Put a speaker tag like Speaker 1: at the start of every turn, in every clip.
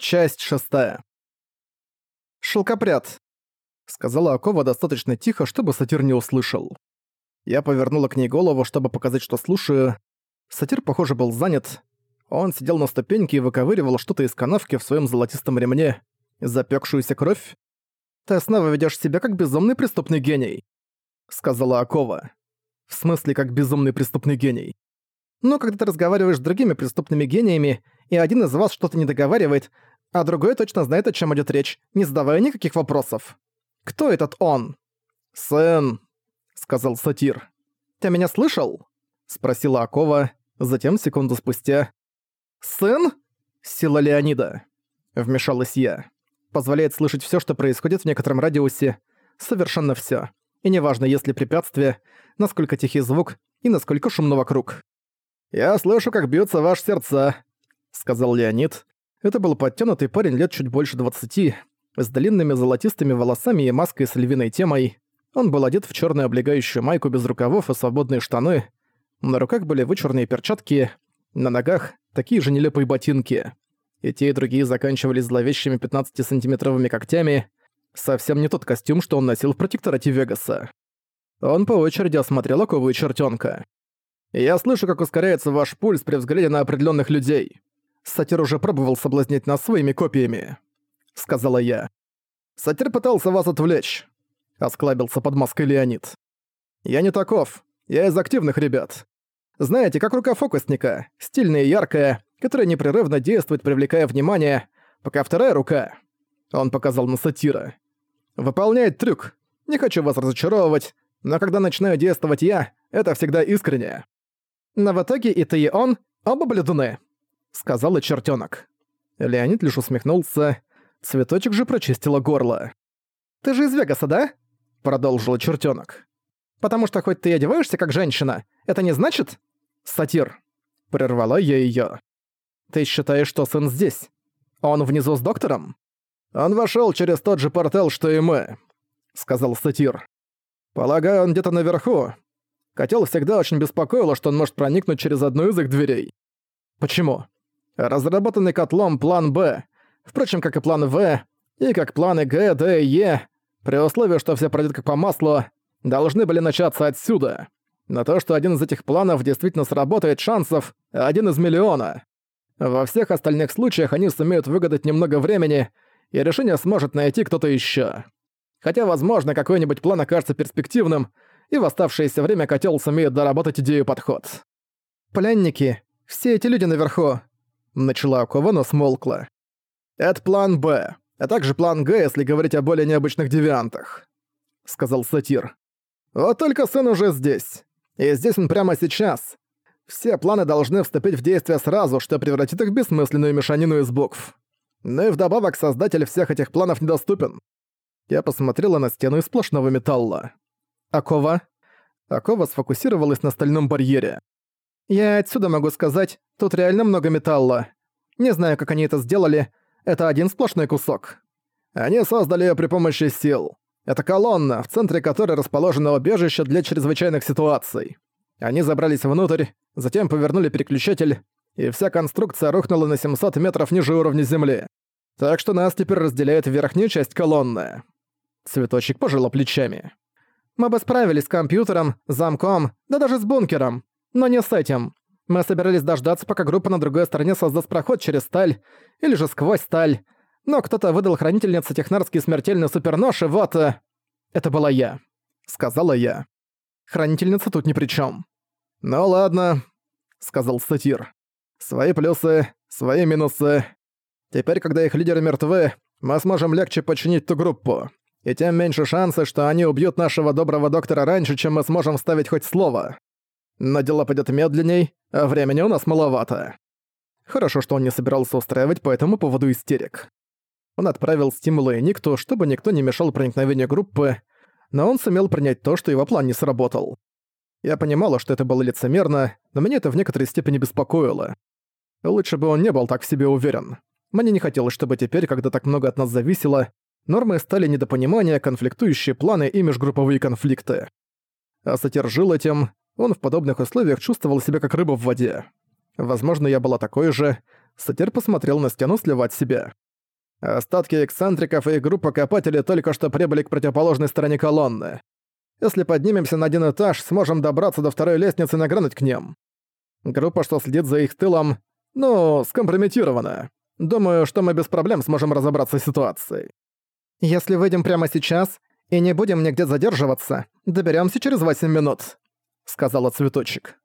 Speaker 1: Часть шестая. «Шелкопряд», — сказала Акова достаточно тихо, чтобы сатир не услышал. Я повернула к ней голову, чтобы показать, что слушаю. Сатир, похоже, был занят. Он сидел на ступеньке и выковыривал что-то из канавки в своем золотистом ремне. Запекшуюся кровь. «Ты снова ведешь себя как безумный преступный гений», — сказала Акова. «В смысле, как безумный преступный гений?» «Ну, когда ты разговариваешь с другими преступными гениями, и один из вас что-то не договаривает, а другой точно знает, о чем идет речь, не задавая никаких вопросов. Кто этот он? Сын, сказал сатир. Ты меня слышал? спросила Акова, затем секунду спустя. Сын? Сила Леонида. Вмешалась я. Позволяет слышать все, что происходит в некотором радиусе. Совершенно все. И неважно, есть ли препятствие, насколько тихий звук и насколько шумно вокруг. «Я слышу, как бьются ваши сердца», — сказал Леонид. Это был подтянутый парень лет чуть больше двадцати, с длинными золотистыми волосами и маской с львиной темой. Он был одет в черную облегающую майку без рукавов и свободные штаны. На руках были вычурные перчатки, на ногах такие же нелепые ботинки. И те, и другие заканчивались зловещими 15-сантиметровыми когтями. Совсем не тот костюм, что он носил в протекторате Вегаса. Он по очереди осмотрел окову и чертёнка. «Я слышу, как ускоряется ваш пульс при взгляде на определенных людей. Сатир уже пробовал соблазнять нас своими копиями», — сказала я. «Сатир пытался вас отвлечь», — осклабился под маской Леонид. «Я не таков. Я из активных ребят. Знаете, как рука фокусника, стильная и яркая, которая непрерывно действует, привлекая внимание, пока вторая рука...» Он показал на сатира. «Выполняет трюк. Не хочу вас разочаровывать, но когда начинаю действовать я, это всегда искренне. Но в итоге и ты, и он — оба бледуны. — сказала чертёнок. Леонид лишь усмехнулся. Цветочек же прочистила горло. «Ты же из Вегаса, да?» — продолжила чертёнок. «Потому что хоть ты и одеваешься как женщина, это не значит...» «Сатир». Прервала я её. «Ты считаешь, что сын здесь? Он внизу с доктором?» «Он вошёл через тот же портал, что и мы», — сказал сатир. «Полагаю, он где-то наверху. Котел всегда очень беспокоило, что он может проникнуть через одну из их дверей». «Почему?» Разработанный котлом план «Б», впрочем, как и план «В», и как планы «Г», «Д» и «Е», при условии, что все пройдет как по маслу, должны были начаться отсюда. На то, что один из этих планов действительно сработает, шансов один из миллиона. Во всех остальных случаях они сумеют выгадать немного времени, и решение сможет найти кто-то еще. Хотя, возможно, какой-нибудь план окажется перспективным, и в оставшееся время котел сумеет доработать идею подход. Пленники, все эти люди наверху, Начала Акова, но смолкла. «Это план Б, а также план Г, если говорить о более необычных девиантах», — сказал сатир. «Вот только сын уже здесь. И здесь он прямо сейчас. Все планы должны вступить в действие сразу, что превратит их в бессмысленную мешанину из букв. Ну и вдобавок создатель всех этих планов недоступен». Я посмотрела на стену из сплошного металла. «Акова?» Акова сфокусировалась на стальном барьере. Я отсюда могу сказать, тут реально много металла. Не знаю, как они это сделали, это один сплошной кусок. Они создали её при помощи сил. Это колонна, в центре которой расположено убежище для чрезвычайных ситуаций. Они забрались внутрь, затем повернули переключатель, и вся конструкция рухнула на 700 метров ниже уровня земли. Так что нас теперь разделяет верхнюю часть колонны. Цветочек пожала плечами. Мы бы справились с компьютером, замком, да даже с бункером. Но не с этим. Мы собирались дождаться, пока группа на другой стороне создаст проход через сталь, или же сквозь сталь. Но кто-то выдал хранительнице технарский смертельный супернож, и вот... Э, это была я. Сказала я. Хранительница тут ни при чем. «Ну ладно», — сказал сатир. «Свои плюсы, свои минусы. Теперь, когда их лидеры мертвы, мы сможем легче починить ту группу. И тем меньше шансы, что они убьют нашего доброго доктора раньше, чем мы сможем вставить хоть слово. Но дела пойдут медленней, а времени у нас маловато. Хорошо, что он не собирался устраивать по этому поводу истерик. Он отправил стимулы Никту, чтобы никто не мешал проникновению группы, но он сумел принять то, что его план не сработал. Я понимала, что это было лицемерно, но меня это в некоторой степени беспокоило. Лучше бы он не был так в себе уверен. Мне не хотелось, чтобы теперь, когда так много от нас зависело, нормы стали недопонимания, конфликтующие планы и межгрупповые конфликты. А Сатир жил этим, он в подобных условиях чувствовал себя как рыба в воде. Возможно, я была такой же. Сатир посмотрел на стену слева от себя. Остатки эксцентриков и группа копателей только что прибыли к противоположной стороне колонны. Если поднимемся на один этаж, сможем добраться до второй лестницы и нагрянуть к ним. Группа, что следит за их тылом, ну, скомпрометирована. Думаю, что мы без проблем сможем разобраться с ситуацией. Если выйдем прямо сейчас и не будем нигде задерживаться, доберемся через 8 минут», — сказала Цветочек.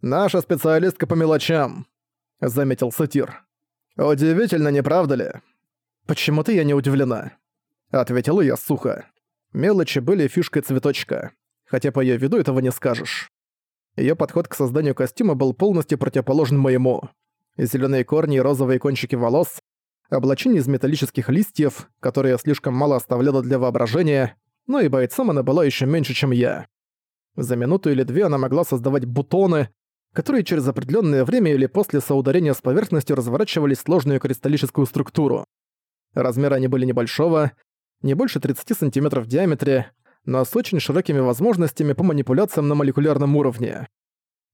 Speaker 1: «Наша специалистка по мелочам», — заметил сатир. «Удивительно, не правда ли?» «Почему-то я не удивлена», — ответила я сухо. Мелочи были фишкой цветочка, хотя по её виду этого не скажешь. Её подход к созданию костюма был полностью противоположен моему. Зелёные корни и розовые кончики волос, облачение из металлических листьев, которые слишком мало оставляло для воображения, но и бойцом она была ещё меньше, чем я. За минуту или две она могла создавать бутоны, которые через определённое время или после соударения с поверхностью разворачивались в сложную кристаллическую структуру. Размеры они были небольшого, не больше 30 сантиметров в диаметре, но с очень широкими возможностями по манипуляциям на молекулярном уровне.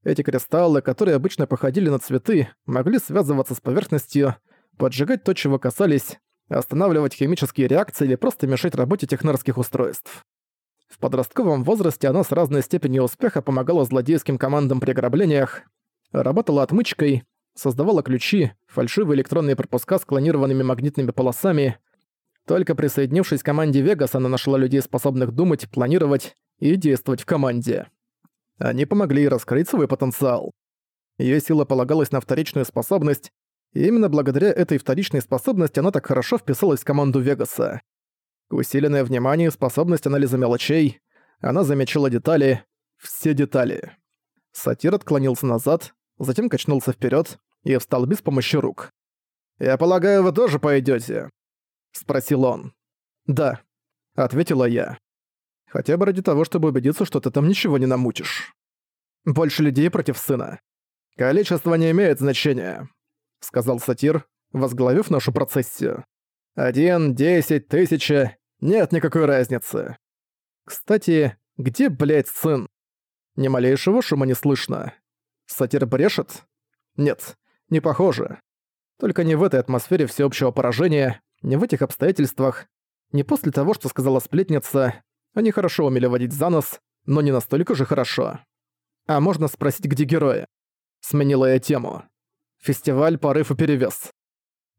Speaker 1: Эти кристаллы, которые обычно походили на цветы, могли связываться с поверхностью, поджигать то, чего касались, останавливать химические реакции или просто мешать работе технарских устройств. В подростковом возрасте она с разной степенью успеха помогала злодейским командам при ограблениях, работала отмычкой, создавала ключи, фальшивые электронные пропуска с клонированными магнитными полосами, только присоединившись к команде Вегас, она нашла людей, способных думать, планировать и действовать в команде. Они помогли ей раскрыть свой потенциал. Её сила полагалась на вторичную способность, и именно благодаря этой вторичной способности она так хорошо вписалась в команду Вегаса. Усиленное внимание и способность анализа мелочей, она замечала детали, все детали. Сатир отклонился назад, затем качнулся вперед и встал без помощи рук. «Я полагаю, вы тоже пойдете спросил он. «Да», — ответила я. «Хотя бы ради того, чтобы убедиться, что ты там ничего не намутишь. Больше людей против сына. Количество не имеет значения», — сказал сатир, возглавив нашу процессию. «Один, десять, тысяча, нет никакой разницы. Кстати, где, блядь, сын? Ни малейшего шума не слышно. Сатир брешет? Нет, не похоже. Только не в этой атмосфере всеобщего поражения, не в этих обстоятельствах, не после того, что сказала сплетница, они хорошо умели водить за нос, но не настолько же хорошо. А можно спросить, где герои? Сменила я тему. Фестиваль «Порыв и перевес».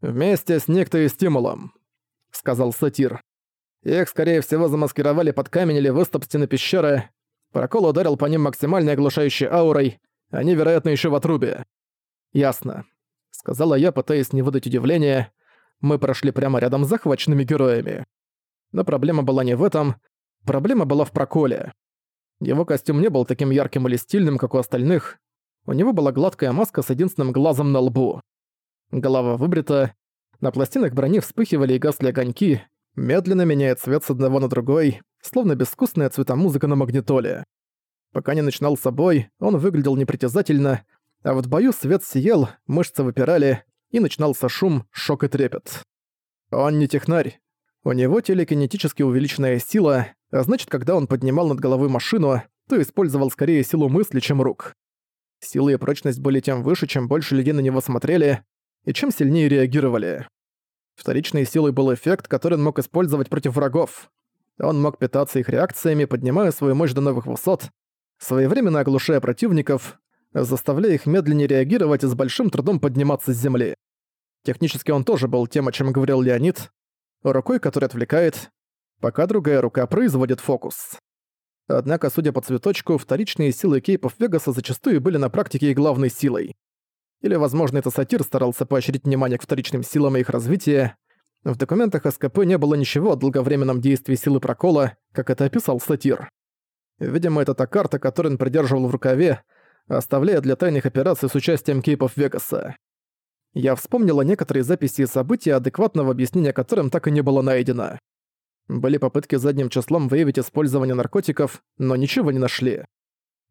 Speaker 1: «Вместе с некто стимулом», — сказал сатир. Их, скорее всего, замаскировали под камень или выступ стены пещеры. Прокол ударил по ним максимальной оглушающей аурой. Они, вероятно, еще в отрубе. «Ясно», — сказала я, пытаясь не выдать удивления мы прошли прямо рядом с захваченными героями. Но проблема была не в этом, проблема была в проколе. Его костюм не был таким ярким или стильным, как у остальных. У него была гладкая маска с единственным глазом на лбу. Голова выбрита, на пластинах брони вспыхивали и гасли огоньки, медленно меняя цвет с одного на другой, словно безвкусная цветомузыка на магнитоле. Пока не начинал собой, он выглядел непритязательно, а в бою свет сиял, мышцы выпирали, и начинался шум, шок и трепет. Он не технарь. У него телекинетически увеличенная сила, а значит, когда он поднимал над головой машину, то использовал скорее силу мысли, чем рук. Сила и прочность были тем выше, чем больше людей на него смотрели, и чем сильнее реагировали. Вторичной силой был эффект, который он мог использовать против врагов. Он мог питаться их реакциями, поднимая свою мощь до новых высот, своевременно оглушая противников, заставляя их медленнее реагировать и с большим трудом подниматься с земли. Технически он тоже был тем, о чем говорил Леонид, рукой, которая отвлекает, пока другая рука производит фокус. Однако, судя по цветочку, вторичные силы кейпов Вегаса зачастую были на практике и главной силой. Или, возможно, это сатир старался поощрить внимание к вторичным силам и их развития. В документах СКП не было ничего о долговременном действии силы прокола, как это описал сатир. Видимо, это та карта, которую он придерживал в рукаве, оставляя для тайных операций с участием кейпов Вегаса. Я вспомнила некоторые записи и события, адекватного объяснения которым так и не было найдено. Были попытки задним числом выявить использование наркотиков, но ничего не нашли.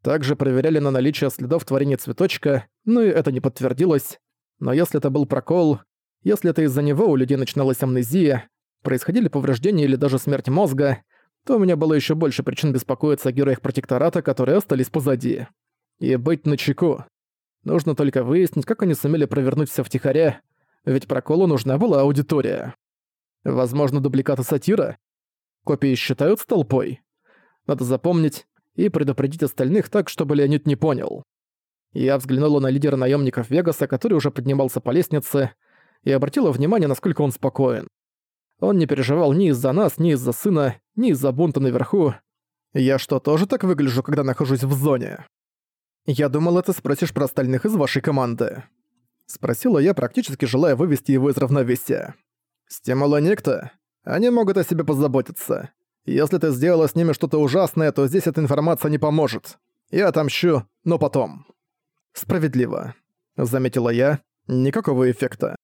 Speaker 1: Также проверяли на наличие следов творения цветочка, но и это не подтвердилось. Но если это был прокол, если это из-за него у людей начиналась амнезия, происходили повреждения или даже смерть мозга, то у меня было еще больше причин беспокоиться о героях протектората, которые остались позади и быть начеку. Нужно только выяснить, как они сумели провернуть все втихаря, ведь проколу нужна была аудитория. Возможно, дубликаты сатира? Копии считают толпой? Надо запомнить и предупредить остальных так, чтобы Леонид не понял. Я взглянула на лидера наемников Вегаса, который уже поднимался по лестнице, и обратила внимание, насколько он спокоен. Он не переживал ни из-за нас, ни из-за сына, ни из-за бунта наверху. Я что, тоже так выгляжу, когда нахожусь в зоне? Я думала, ты спросишь про остальных из вашей команды. Спросила я, практически желая вывести его из равновесия. «Стимула некто. Они могут о себе позаботиться. Если ты сделала с ними что-то ужасное, то здесь эта информация не поможет. Я отомщу, но потом». «Справедливо», — заметила я. «Никакого эффекта».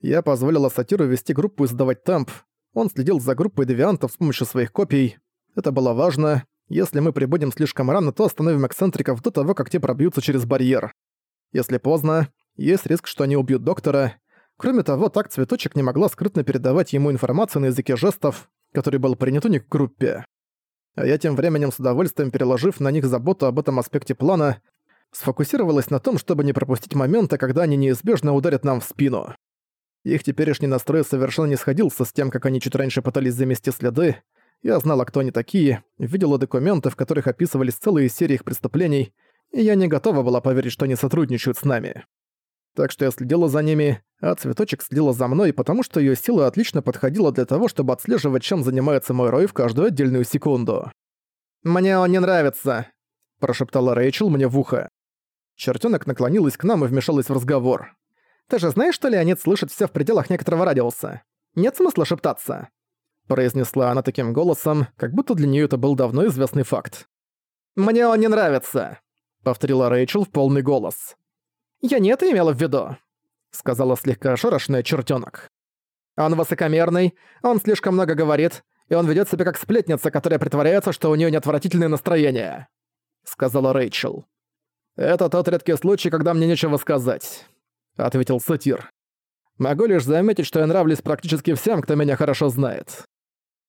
Speaker 1: Я позволила сатиру вести группу и сдавать темп. Он следил за группой девиантов с помощью своих копий. Это было важно. Если мы прибудем слишком рано, то остановим эксцентриков до того, как те пробьются через барьер. Если поздно, есть риск, что они убьют доктора. Кроме того, так цветочек не могла скрытно передавать ему информацию на языке жестов, который был принят у них в группе. А я тем временем с удовольствием переложив на них заботу об этом аспекте плана, сфокусировалась на том, чтобы не пропустить момента, когда они неизбежно ударят нам в спину. Их теперешний настрой совершенно не сходился с тем, как они чуть раньше пытались замести следы. Я знала, кто они такие, видела документы, в которых описывались целые серии их преступлений, и я не готова была поверить, что они сотрудничают с нами. Так что я следила за ними, а цветочек следила за мной, потому что её сила отлично подходила для того, чтобы отслеживать, чем занимается мой Рой в каждую отдельную секунду. «Мне он не нравится», – прошептала Рэйчел мне в ухо. Чертёнок наклонилась к нам и вмешалась в разговор. «Ты же знаешь, что Леонид слышит всё в пределах некоторого радиуса? Нет смысла шептаться?» Произнесла она таким голосом, как будто для неё это был давно известный факт. «Мне он не нравится», — повторила Рэйчел в полный голос. «Я не это имела в виду», — сказала слегка ошарашенная чертёнок. «Он высокомерный, он слишком много говорит, и он ведёт себя как сплетница, которая притворяется, что у неё неотвратительное настроение», — сказала Рэйчел. «Это тот редкий случай, когда мне нечего сказать», — ответил сатир. «Могу лишь заметить, что я нравлюсь практически всем, кто меня хорошо знает.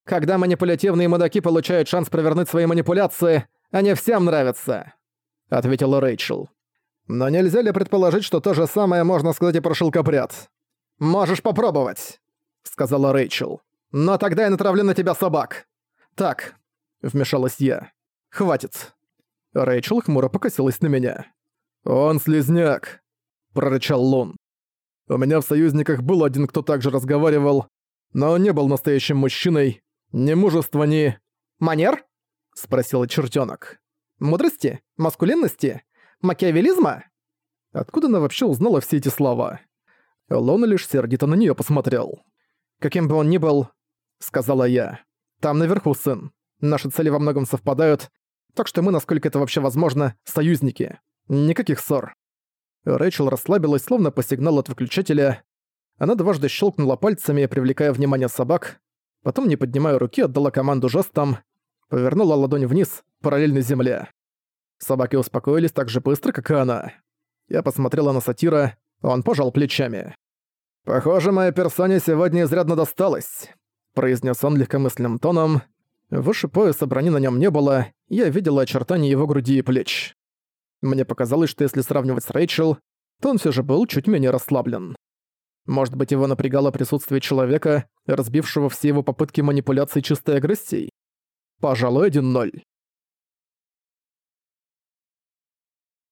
Speaker 1: Когда манипулятивные мудаки получают шанс провернуть свои манипуляции, они всем нравятся», — ответила Рэйчел. Но нельзя ли предположить, что то же самое можно сказать и про шелкопряд? «Можешь попробовать», — сказала Рэйчел. «Но тогда я натравлю на тебя собак». «Так», — вмешалась я. «Хватит». Рэйчел хмуро покосилась на меня. «Он слезняк», — прорычал Лун. «У меня в союзниках был один, кто также разговаривал, но он не был настоящим мужчиной, ни мужества, ни...» «Манер?» — спросила чертёнок. «Мудрости? Маскулинности? Макиавелизма? Откуда она вообще узнала все эти слова? Лона лишь сердито на нее посмотрел. «Каким бы он ни был», — сказала я, — «там наверху сын. Наши цели во многом совпадают, так что мы, насколько это вообще возможно, союзники. Никаких ссор». Рэйчел расслабилась, словно по сигналу от выключателя. Она дважды щелкнула пальцами, привлекая внимание собак, потом, не поднимая руки, отдала команду жестом, повернула ладонь вниз, параллельно земле. Собаки успокоились так же быстро, как и она. Я посмотрела на сатира, он пожал плечами. «Похоже, моя персоне сегодня изрядно досталась», — произнес он легкомысленным тоном. Выше пояса брони на нем не было, я видела очертания его груди и плеч. Мне показалось, что если сравнивать с Рэйчел, то он все же был чуть менее расслаблен. Может быть, его напрягало присутствие человека, разбившего все его попытки манипуляции чистой агрессией? Пожалуй, 1-0.